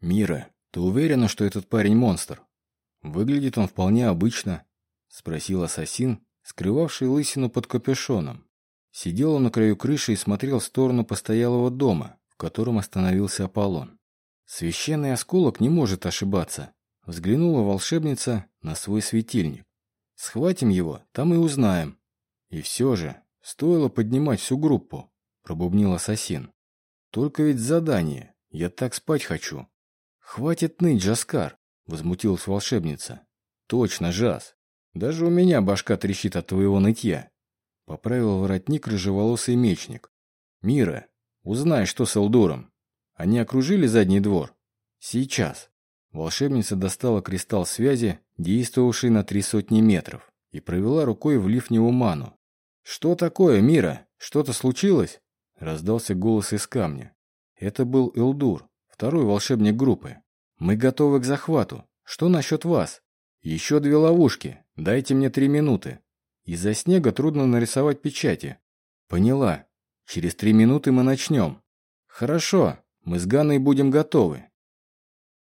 «Мира, ты уверена, что этот парень монстр?» «Выглядит он вполне обычно», — спросил ассасин, скрывавший лысину под капюшоном. Сидел он на краю крыши и смотрел в сторону постоялого дома, в котором остановился Аполлон. Священный осколок не может ошибаться. Взглянула волшебница на свой светильник. Схватим его, там и узнаем. И все же, стоило поднимать всю группу, пробубнил ассасин. Только ведь задание, я так спать хочу. Хватит ныть, Джаскар, возмутилась волшебница. Точно, Жас. Даже у меня башка трещит от твоего нытья. Поправил воротник рыжеволосый мечник. Мира, узнай, что с Элдуром. Они окружили задний двор? Сейчас. Волшебница достала кристалл связи, действовавший на три сотни метров, и провела рукой, влив в него ману. «Что такое, Мира? Что-то случилось?» Раздался голос из камня. Это был Элдур, второй волшебник группы. «Мы готовы к захвату. Что насчет вас? Еще две ловушки. Дайте мне три минуты. Из-за снега трудно нарисовать печати. Поняла. Через три минуты мы начнем. Хорошо, мы с Ганной будем готовы.